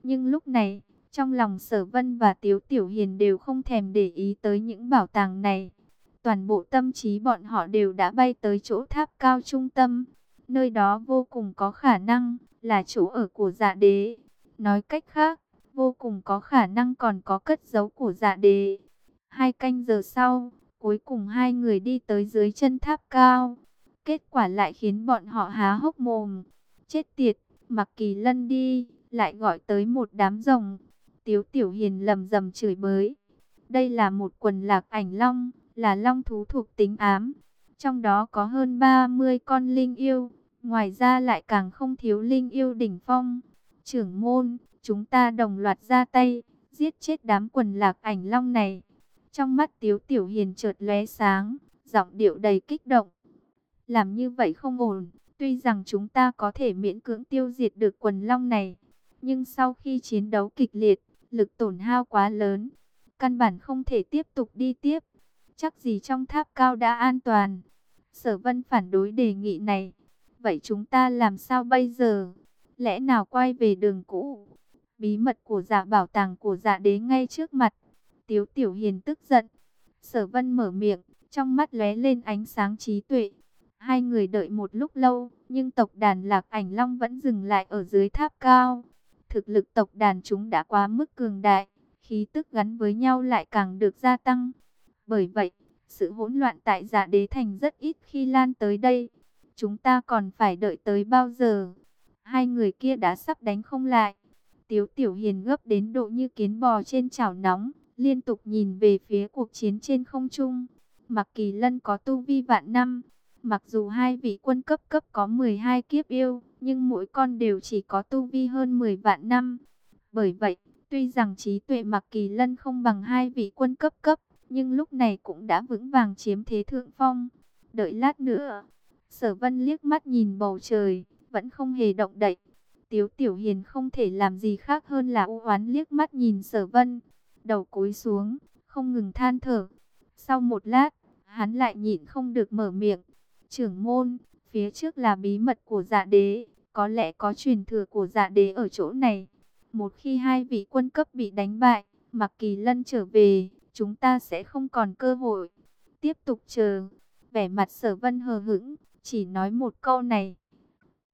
Nhưng lúc này, trong lòng sở vân và tiếu tiểu hiền đều không thèm để ý tới những bảo tàng này. Toàn bộ tâm trí bọn họ đều đã bay tới chỗ tháp cao trung tâm. Nơi đó vô cùng có khả năng là chỗ ở của dạ đế. Nói cách khác, vô cùng có khả năng còn có cất giấu của dạ đế. Hai canh giờ sau, cuối cùng hai người đi tới dưới chân tháp cao. Kết quả lại khiến bọn họ há hốc mồm. Chết tiệt, mặc kỳ lân đi, lại gọi tới một đám rồng. Tiếu tiểu hiền lầm rầm chửi bới. Đây là một quần lạc ảnh long, là long thú thuộc tính ám. Trong đó có hơn 30 con linh yêu, ngoài ra lại càng không thiếu linh yêu đỉnh phong. Trưởng môn, chúng ta đồng loạt ra tay, giết chết đám quần lạc ảnh long này. Trong mắt Tiếu Tiểu Hiền chợt lóe sáng, giọng điệu đầy kích động. Làm như vậy không ổn, tuy rằng chúng ta có thể miễn cưỡng tiêu diệt được quần long này, nhưng sau khi chiến đấu kịch liệt, lực tổn hao quá lớn, căn bản không thể tiếp tục đi tiếp. Chắc gì trong tháp cao đã an toàn. Sở Vân phản đối đề nghị này. Vậy chúng ta làm sao bây giờ? Lẽ nào quay về đường cũ? Bí mật của giả bảo tàng của giả đế ngay trước mặt. Tiếu Tiểu Hiền tức giận. Sở Vân mở miệng, trong mắt lóe lên ánh sáng trí tuệ. Hai người đợi một lúc lâu, nhưng tộc đàn Lạc Ảnh Long vẫn dừng lại ở dưới tháp cao. Thực lực tộc đàn chúng đã quá mức cường đại, khí tức gắn với nhau lại càng được gia tăng. Bởi vậy, sự hỗn loạn tại giả đế thành rất ít khi lan tới đây. Chúng ta còn phải đợi tới bao giờ? Hai người kia đã sắp đánh không lại. Tiếu Tiểu Hiền gấp đến độ như kiến bò trên chảo nóng, liên tục nhìn về phía cuộc chiến trên không trung. Mặc Kỳ Lân có tu vi vạn năm, mặc dù hai vị quân cấp cấp có 12 kiếp yêu, nhưng mỗi con đều chỉ có tu vi hơn 10 vạn năm. Bởi vậy, tuy rằng trí tuệ Mặc Kỳ Lân không bằng hai vị quân cấp cấp, nhưng lúc này cũng đã vững vàng chiếm thế thượng phong. Đợi lát nữa, Sở Vân liếc mắt nhìn bầu trời, vẫn không hề động đậy. Tiếu Tiểu Hiền không thể làm gì khác hơn là u oán liếc mắt nhìn Sở Vân, đầu cúi xuống, không ngừng than thở. Sau một lát, hắn lại nhịn không được mở miệng. Trưởng môn, phía trước là bí mật của dạ đế, có lẽ có truyền thừa của dạ đế ở chỗ này. Một khi hai vị quân cấp bị đánh bại, mặc kỳ lân trở về, chúng ta sẽ không còn cơ hội. Tiếp tục chờ, vẻ mặt sở vân hờ hững, chỉ nói một câu này.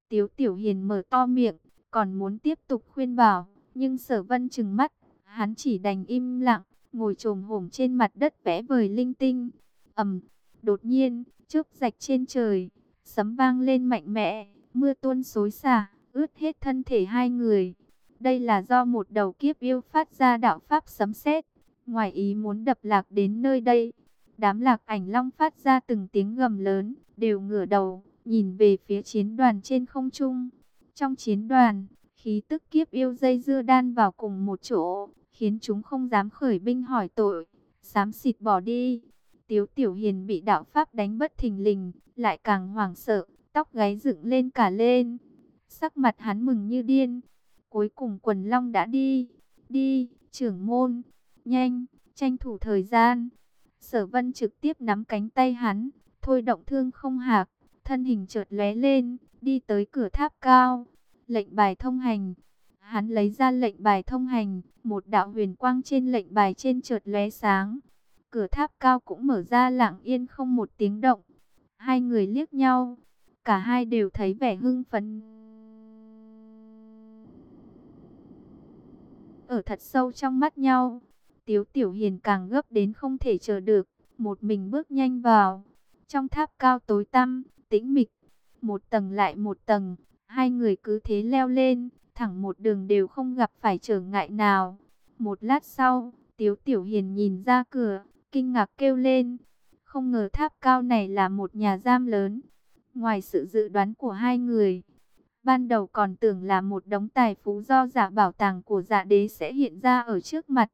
Tiếu Tiểu Hiền mở to miệng, còn muốn tiếp tục khuyên bảo, nhưng sở vân trừng mắt, hắn chỉ đành im lặng, ngồi trồm hổm trên mặt đất vẽ vời linh tinh. ầm, đột nhiên, trước rạch trên trời, sấm vang lên mạnh mẽ, mưa tuôn xối xả, ướt hết thân thể hai người. Đây là do một đầu kiếp yêu phát ra đạo pháp sấm sét, ngoài ý muốn đập lạc đến nơi đây. Đám lạc ảnh long phát ra từng tiếng gầm lớn, đều ngửa đầu, nhìn về phía chiến đoàn trên không trung. Trong chiến đoàn, khí tức kiếp yêu dây dưa đan vào cùng một chỗ, khiến chúng không dám khởi binh hỏi tội, dám xịt bỏ đi. Tiếu Tiểu Hiền bị đạo pháp đánh bất thình lình, lại càng hoảng sợ, tóc gáy dựng lên cả lên. Sắc mặt hắn mừng như điên. Cuối cùng quần long đã đi. Đi, trưởng môn. Nhanh, tranh thủ thời gian. Sở vân trực tiếp nắm cánh tay hắn, thôi động thương không hạc, thân hình chợt lóe lên, đi tới cửa tháp cao. Lệnh bài thông hành. Hắn lấy ra lệnh bài thông hành, một đạo huyền quang trên lệnh bài trên chợt lóe sáng. Cửa tháp cao cũng mở ra lặng yên không một tiếng động. Hai người liếc nhau, cả hai đều thấy vẻ hưng phấn. Ở thật sâu trong mắt nhau, Tiếu Tiểu Hiền càng gấp đến không thể chờ được, một mình bước nhanh vào. Trong tháp cao tối tăm, tĩnh mịch, một tầng lại một tầng, hai người cứ thế leo lên, thẳng một đường đều không gặp phải trở ngại nào. Một lát sau, Tiếu Tiểu Hiền nhìn ra cửa, kinh ngạc kêu lên. Không ngờ tháp cao này là một nhà giam lớn. Ngoài sự dự đoán của hai người, ban đầu còn tưởng là một đống tài phú do giả bảo tàng của giả đế sẽ hiện ra ở trước mặt.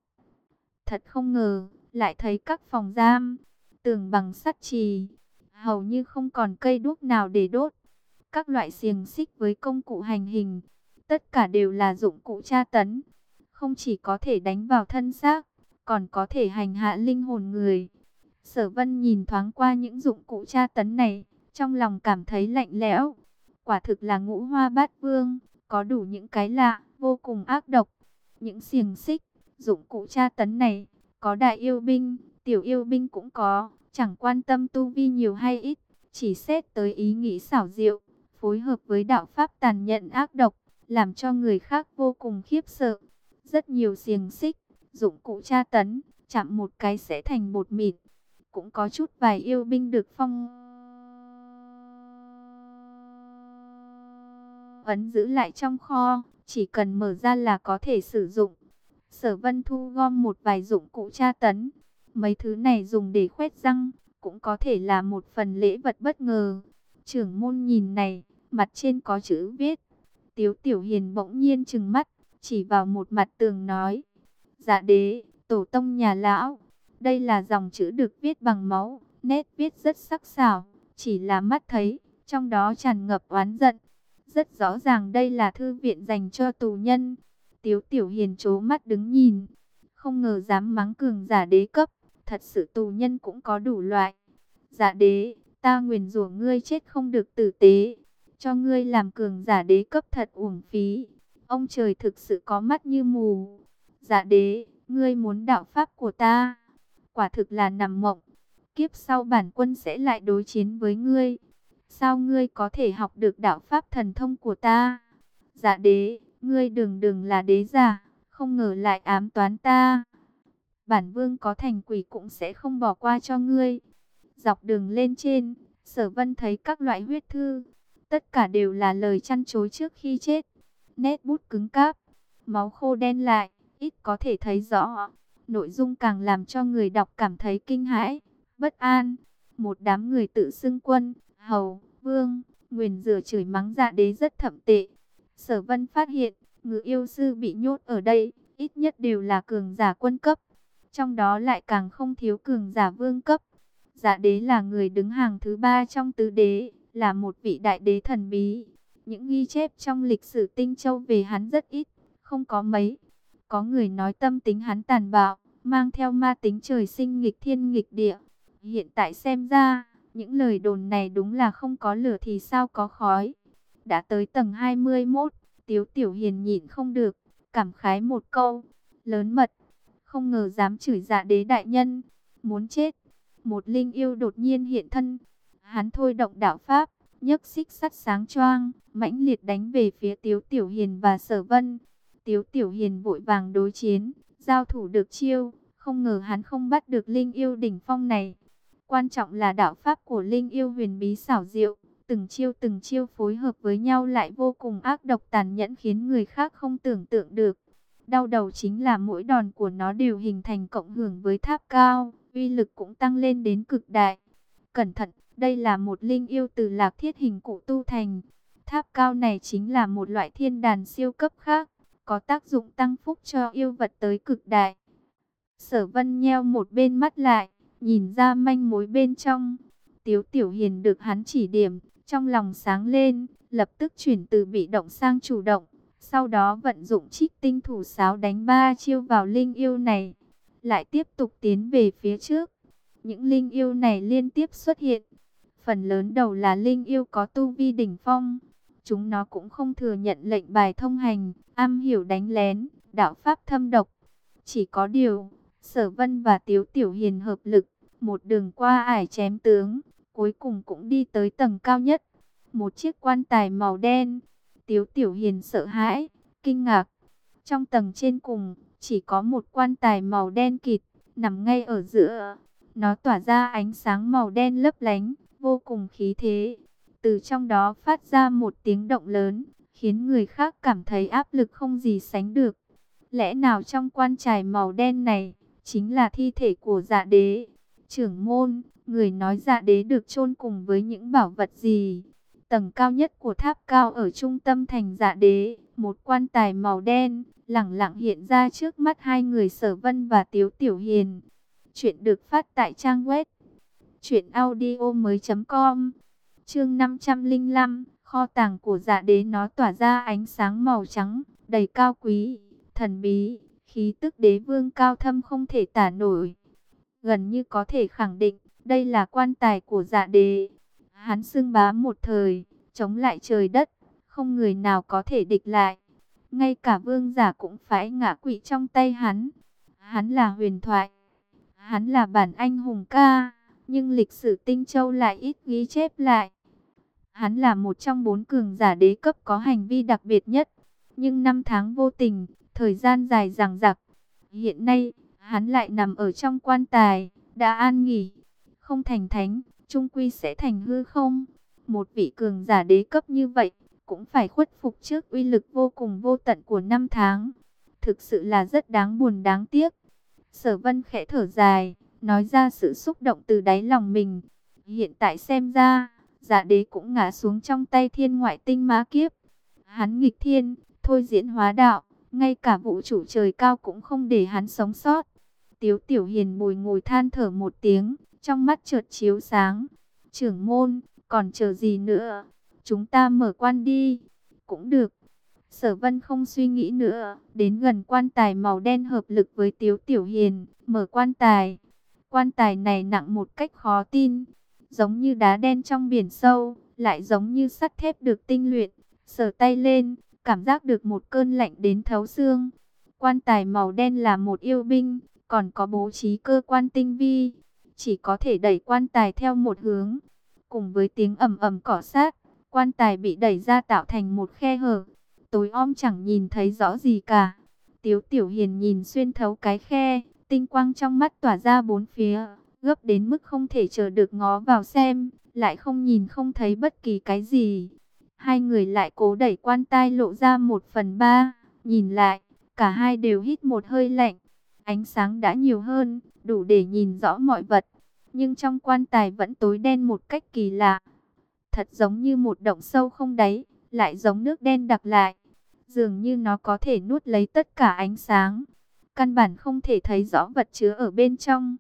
Thật không ngờ, lại thấy các phòng giam, tường bằng sắt trì, hầu như không còn cây đuốc nào để đốt. Các loại xiềng xích với công cụ hành hình, tất cả đều là dụng cụ tra tấn. Không chỉ có thể đánh vào thân xác, còn có thể hành hạ linh hồn người. Sở vân nhìn thoáng qua những dụng cụ tra tấn này, trong lòng cảm thấy lạnh lẽo. Quả thực là ngũ hoa bát vương, có đủ những cái lạ, vô cùng ác độc. Những xiềng xích, dụng cụ tra tấn này, có đại yêu binh, tiểu yêu binh cũng có, chẳng quan tâm tu vi nhiều hay ít, chỉ xét tới ý nghĩ xảo diệu, phối hợp với đạo pháp tàn nhẫn ác độc, làm cho người khác vô cùng khiếp sợ. Rất nhiều xiềng xích, dụng cụ tra tấn, chạm một cái sẽ thành bột mịn. Cũng có chút vài yêu binh được phong ấn giữ lại trong kho, chỉ cần mở ra là có thể sử dụng. Sở Vân thu gom một vài dụng cụ tra tấn, mấy thứ này dùng để khoét răng, cũng có thể là một phần lễ vật bất ngờ. Trưởng môn nhìn này, mặt trên có chữ viết. Tiếu Tiểu Hiền bỗng nhiên trừng mắt, chỉ vào một mặt tường nói: Dạ đế, tổ tông nhà lão. Đây là dòng chữ được viết bằng máu, nét viết rất sắc sảo, chỉ là mắt thấy, trong đó tràn ngập oán giận. Rất rõ ràng đây là thư viện dành cho tù nhân. Tiếu tiểu hiền chố mắt đứng nhìn, không ngờ dám mắng cường giả đế cấp, thật sự tù nhân cũng có đủ loại. Giả đế, ta nguyền rủa ngươi chết không được tử tế, cho ngươi làm cường giả đế cấp thật uổng phí. Ông trời thực sự có mắt như mù. giả đế, ngươi muốn đạo pháp của ta. Quả thực là nằm mộng. Kiếp sau bản quân sẽ lại đối chiến với ngươi. sao ngươi có thể học được đạo pháp thần thông của ta? Dạ đế, ngươi đừng đừng là đế giả, không ngờ lại ám toán ta. Bản vương có thành quỷ cũng sẽ không bỏ qua cho ngươi. Dọc đường lên trên, sở vân thấy các loại huyết thư, tất cả đều là lời chăn chối trước khi chết. Nét bút cứng cáp, máu khô đen lại, ít có thể thấy rõ. Nội dung càng làm cho người đọc cảm thấy kinh hãi, bất an. Một đám người tự xưng quân, hầu, vương, nguyền rửa chửi mắng dạ đế rất thậm tệ. Sở vân phát hiện, ngự yêu sư bị nhốt ở đây, ít nhất đều là cường giả quân cấp. Trong đó lại càng không thiếu cường giả vương cấp. Dạ đế là người đứng hàng thứ ba trong tứ đế, là một vị đại đế thần bí. Những ghi chép trong lịch sử tinh châu về hắn rất ít, không có mấy. Có người nói tâm tính hắn tàn bạo, mang theo ma tính trời sinh nghịch thiên nghịch địa. Hiện tại xem ra, những lời đồn này đúng là không có lửa thì sao có khói. Đã tới tầng 21, Tiếu Tiểu Hiền nhịn không được, cảm khái một câu, lớn mật, không ngờ dám chửi dạ đế đại nhân, muốn chết. Một linh yêu đột nhiên hiện thân, hắn thôi động đạo pháp, nhấc xích sắt sáng choang, mãnh liệt đánh về phía Tiếu Tiểu Hiền và Sở Vân. Tiếu Tiểu Hiền vội vàng đối chiến, giao thủ được chiêu, không ngờ hắn không bắt được linh yêu đỉnh phong này. Quan trọng là đạo pháp của linh yêu huyền bí xảo diệu, từng chiêu từng chiêu phối hợp với nhau lại vô cùng ác độc tàn nhẫn khiến người khác không tưởng tượng được. Đau đầu chính là mỗi đòn của nó đều hình thành cộng hưởng với tháp cao, uy lực cũng tăng lên đến cực đại. Cẩn thận, đây là một linh yêu từ lạc thiết hình cụ tu thành. Tháp cao này chính là một loại thiên đàn siêu cấp khác, có tác dụng tăng phúc cho yêu vật tới cực đại. Sở vân nheo một bên mắt lại, nhìn ra manh mối bên trong. Tiếu Tiểu Hiền được hắn chỉ điểm, trong lòng sáng lên, lập tức chuyển từ bị động sang chủ động. Sau đó vận dụng trích tinh thủ sáo đánh ba chiêu vào linh yêu này. Lại tiếp tục tiến về phía trước. Những linh yêu này liên tiếp xuất hiện. Phần lớn đầu là linh yêu có tu vi đỉnh phong. Chúng nó cũng không thừa nhận lệnh bài thông hành, am hiểu đánh lén, đạo pháp thâm độc. Chỉ có điều, Sở Vân và Tiếu Tiểu Hiền hợp lực, một đường qua ải chém tướng, cuối cùng cũng đi tới tầng cao nhất. Một chiếc quan tài màu đen, Tiếu Tiểu Hiền sợ hãi, kinh ngạc. Trong tầng trên cùng, chỉ có một quan tài màu đen kịt, nằm ngay ở giữa. Nó tỏa ra ánh sáng màu đen lấp lánh, vô cùng khí thế. Từ trong đó phát ra một tiếng động lớn, khiến người khác cảm thấy áp lực không gì sánh được. Lẽ nào trong quan tài màu đen này, chính là thi thể của dạ đế? Trưởng môn, người nói dạ đế được chôn cùng với những bảo vật gì? Tầng cao nhất của tháp cao ở trung tâm thành dạ đế, một quan tài màu đen, lẳng lặng hiện ra trước mắt hai người sở vân và tiếu tiểu hiền. Chuyện được phát tại trang web truyện audio mới com Chương 505, kho tàng của dạ đế nó tỏa ra ánh sáng màu trắng, đầy cao quý, thần bí, khí tức đế vương cao thâm không thể tả nổi. Gần như có thể khẳng định, đây là quan tài của dạ đế. Hắn xưng bá một thời, chống lại trời đất, không người nào có thể địch lại. Ngay cả vương giả cũng phải ngã quỵ trong tay hắn. Hắn là huyền thoại. Hắn là bản anh hùng ca, nhưng lịch sử Tinh Châu lại ít ghi chép lại. Hắn là một trong bốn cường giả đế cấp có hành vi đặc biệt nhất. Nhưng năm tháng vô tình, thời gian dài dằng rặc. Hiện nay, hắn lại nằm ở trong quan tài, đã an nghỉ. Không thành thánh, trung quy sẽ thành hư không? Một vị cường giả đế cấp như vậy, cũng phải khuất phục trước uy lực vô cùng vô tận của năm tháng. Thực sự là rất đáng buồn đáng tiếc. Sở vân khẽ thở dài, nói ra sự xúc động từ đáy lòng mình. Hiện tại xem ra, giả đế cũng ngã xuống trong tay thiên ngoại tinh má kiếp. Hắn nghịch thiên, thôi diễn hóa đạo, ngay cả vũ trụ trời cao cũng không để hắn sống sót. Tiếu tiểu hiền bồi ngồi than thở một tiếng, trong mắt chợt chiếu sáng. Trưởng môn, còn chờ gì nữa? Chúng ta mở quan đi. Cũng được. Sở vân không suy nghĩ nữa, đến gần quan tài màu đen hợp lực với Tiếu Tiểu Hiền, mở quan tài. Quan tài này nặng một cách khó tin, giống như đá đen trong biển sâu, lại giống như sắt thép được tinh luyện. Sở tay lên, cảm giác được một cơn lạnh đến thấu xương. Quan tài màu đen là một yêu binh, còn có bố trí cơ quan tinh vi, chỉ có thể đẩy quan tài theo một hướng. cùng với tiếng ầm ầm cỏ sát, quan tài bị đẩy ra tạo thành một khe hở. Tối om chẳng nhìn thấy rõ gì cả. Tiếu Tiểu Hiền nhìn xuyên thấu cái khe, tinh quang trong mắt tỏa ra bốn phía, gấp đến mức không thể chờ được ngó vào xem, lại không nhìn không thấy bất kỳ cái gì. Hai người lại cố đẩy quan tai lộ ra một phần ba, nhìn lại, cả hai đều hít một hơi lạnh. Ánh sáng đã nhiều hơn, đủ để nhìn rõ mọi vật, nhưng trong quan tài vẫn tối đen một cách kỳ lạ. Thật giống như một động sâu không đáy, lại giống nước đen đặc lại. Dường như nó có thể nuốt lấy tất cả ánh sáng. Căn bản không thể thấy rõ vật chứa ở bên trong.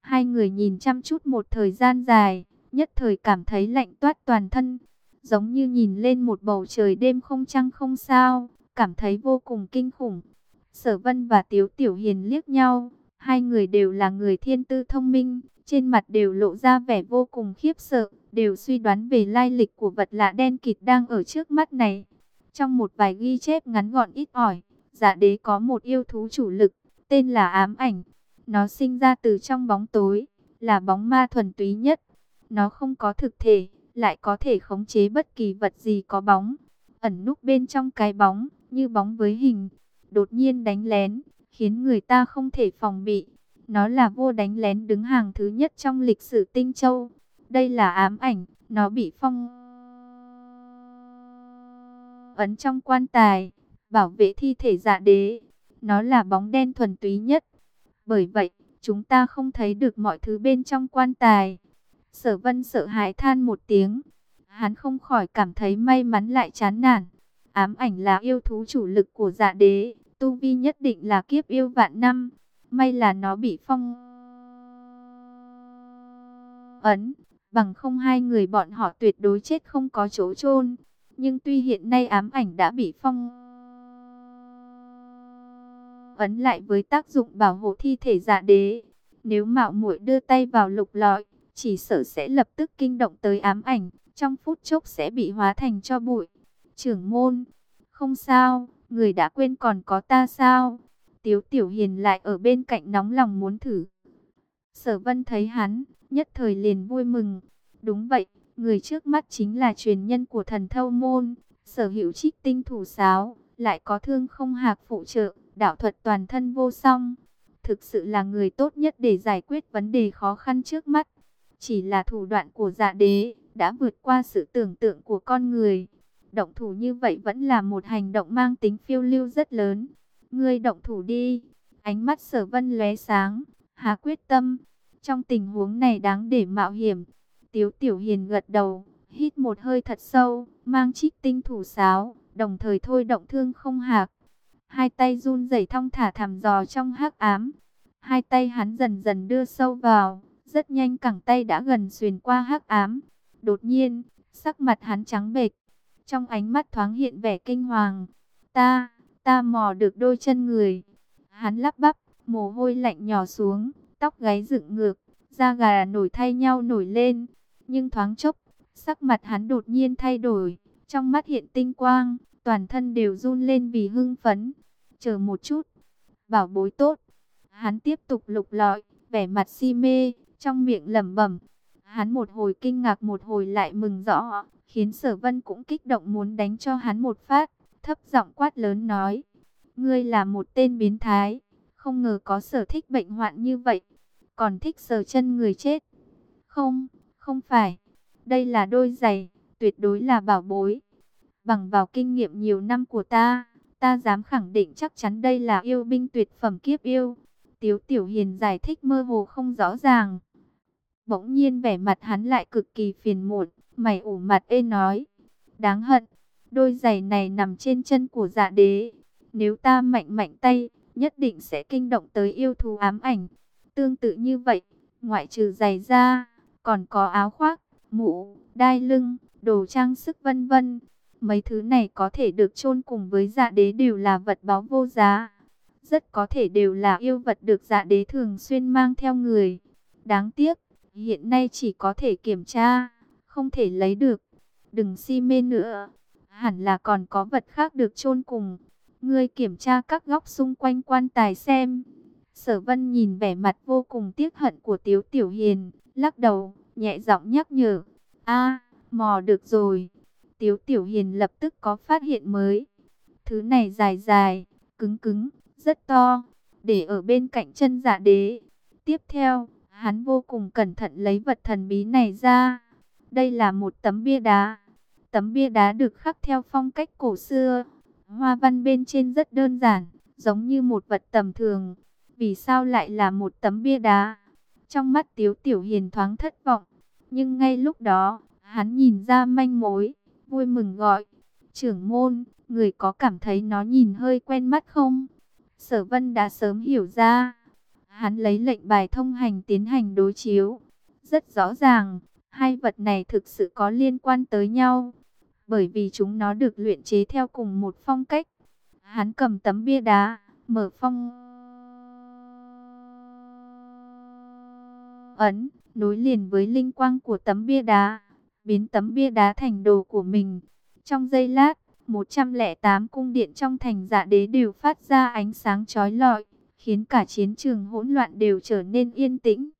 Hai người nhìn chăm chút một thời gian dài, nhất thời cảm thấy lạnh toát toàn thân. Giống như nhìn lên một bầu trời đêm không trăng không sao, cảm thấy vô cùng kinh khủng. Sở Vân và Tiếu Tiểu Hiền liếc nhau, hai người đều là người thiên tư thông minh, trên mặt đều lộ ra vẻ vô cùng khiếp sợ, đều suy đoán về lai lịch của vật lạ đen kịt đang ở trước mắt này. Trong một vài ghi chép ngắn gọn ít ỏi, giả đế có một yêu thú chủ lực, tên là ám ảnh. Nó sinh ra từ trong bóng tối, là bóng ma thuần túy nhất. Nó không có thực thể, lại có thể khống chế bất kỳ vật gì có bóng. Ẩn núp bên trong cái bóng, như bóng với hình. Đột nhiên đánh lén, khiến người ta không thể phòng bị. Nó là vô đánh lén đứng hàng thứ nhất trong lịch sử Tinh Châu. Đây là ám ảnh, nó bị phong ấn trong quan tài, bảo vệ thi thể dạ đế. Nó là bóng đen thuần túy nhất. Bởi vậy, chúng ta không thấy được mọi thứ bên trong quan tài. Sở vân sợ hãi than một tiếng. Hắn không khỏi cảm thấy may mắn lại chán nản. Ám ảnh là yêu thú chủ lực của dạ đế. Tu vi nhất định là kiếp yêu vạn năm. May là nó bị phong ấn. Bằng không hai người bọn họ tuyệt đối chết không có chỗ chôn Nhưng tuy hiện nay ám ảnh đã bị phong ấn lại với tác dụng bảo hộ thi thể giả đế. Nếu mạo muội đưa tay vào lục lọi, chỉ sợ sẽ lập tức kinh động tới ám ảnh, trong phút chốc sẽ bị hóa thành cho bụi. Trưởng môn, không sao, người đã quên còn có ta sao? Tiếu Tiểu Hiền lại ở bên cạnh nóng lòng muốn thử. Sở Vân thấy hắn, nhất thời liền vui mừng. Đúng vậy, người trước mắt chính là truyền nhân của thần thâu môn, sở hữu trích tinh thủ sáo, lại có thương không hạc phụ trợ, đạo thuật toàn thân vô song. Thực sự là người tốt nhất để giải quyết vấn đề khó khăn trước mắt. Chỉ là thủ đoạn của dạ đế, đã vượt qua sự tưởng tượng của con người. Động thủ như vậy vẫn là một hành động mang tính phiêu lưu rất lớn. Ngươi động thủ đi. Ánh mắt sở vân lóe sáng. Hà quyết tâm. Trong tình huống này đáng để mạo hiểm. Tiếu tiểu hiền gật đầu. Hít một hơi thật sâu. Mang trích tinh thủ sáo. Đồng thời thôi động thương không hạc. Hai tay run rẩy thong thả thảm dò trong hắc ám. Hai tay hắn dần dần đưa sâu vào. Rất nhanh cẳng tay đã gần xuyên qua hắc ám. Đột nhiên, sắc mặt hắn trắng bệch. Trong ánh mắt thoáng hiện vẻ kinh hoàng. Ta, ta mò được đôi chân người. Hắn lắp bắp, mồ hôi lạnh nhỏ xuống, tóc gáy dựng ngược, da gà nổi thay nhau nổi lên. Nhưng thoáng chốc, sắc mặt hắn đột nhiên thay đổi, trong mắt hiện tinh quang, toàn thân đều run lên vì hưng phấn. Chờ một chút, bảo bối tốt. Hắn tiếp tục lục lọi, vẻ mặt si mê, trong miệng lẩm bẩm. Hắn một hồi kinh ngạc một hồi lại mừng rõ, khiến sở vân cũng kích động muốn đánh cho hắn một phát, thấp giọng quát lớn nói. Ngươi là một tên biến thái, không ngờ có sở thích bệnh hoạn như vậy, còn thích sờ chân người chết. Không, không phải, đây là đôi giày, tuyệt đối là bảo bối. Bằng vào kinh nghiệm nhiều năm của ta, ta dám khẳng định chắc chắn đây là yêu binh tuyệt phẩm kiếp yêu. Tiếu Tiểu Hiền giải thích mơ hồ không rõ ràng. Bỗng nhiên vẻ mặt hắn lại cực kỳ phiền muộn, mày ủ mặt ê nói. Đáng hận, đôi giày này nằm trên chân của dạ đế. Nếu ta mạnh mạnh tay, nhất định sẽ kinh động tới yêu thú ám ảnh. Tương tự như vậy, ngoại trừ giày da, còn có áo khoác, mũ, đai lưng, đồ trang sức vân vân. Mấy thứ này có thể được chôn cùng với dạ đế đều là vật báo vô giá. Rất có thể đều là yêu vật được dạ đế thường xuyên mang theo người. Đáng tiếc, hiện nay chỉ có thể kiểm tra, không thể lấy được. Đừng si mê nữa, hẳn là còn có vật khác được chôn cùng. Ngươi kiểm tra các góc xung quanh quan tài xem. Sở vân nhìn vẻ mặt vô cùng tiếc hận của Tiếu Tiểu Hiền, lắc đầu, nhẹ giọng nhắc nhở. A, mò được rồi. Tiếu Tiểu Hiền lập tức có phát hiện mới. Thứ này dài dài, cứng cứng, rất to, để ở bên cạnh chân dạ đế. Tiếp theo, hắn vô cùng cẩn thận lấy vật thần bí này ra. Đây là một tấm bia đá. Tấm bia đá được khắc theo phong cách cổ xưa. Hoa văn bên trên rất đơn giản, giống như một vật tầm thường. Vì sao lại là một tấm bia đá? Trong mắt Tiếu Tiểu Hiền thoáng thất vọng. Nhưng ngay lúc đó, hắn nhìn ra manh mối, vui mừng gọi. Trưởng môn, người có cảm thấy nó nhìn hơi quen mắt không? Sở vân đã sớm hiểu ra. Hắn lấy lệnh bài thông hành tiến hành đối chiếu. Rất rõ ràng, hai vật này thực sự có liên quan tới nhau. Bởi vì chúng nó được luyện chế theo cùng một phong cách. Hắn cầm tấm bia đá, mở phong ấn, nối liền với linh quang của tấm bia đá, biến tấm bia đá thành đồ của mình. Trong giây lát, 108 cung điện trong thành dạ đế đều phát ra ánh sáng chói lọi, khiến cả chiến trường hỗn loạn đều trở nên yên tĩnh.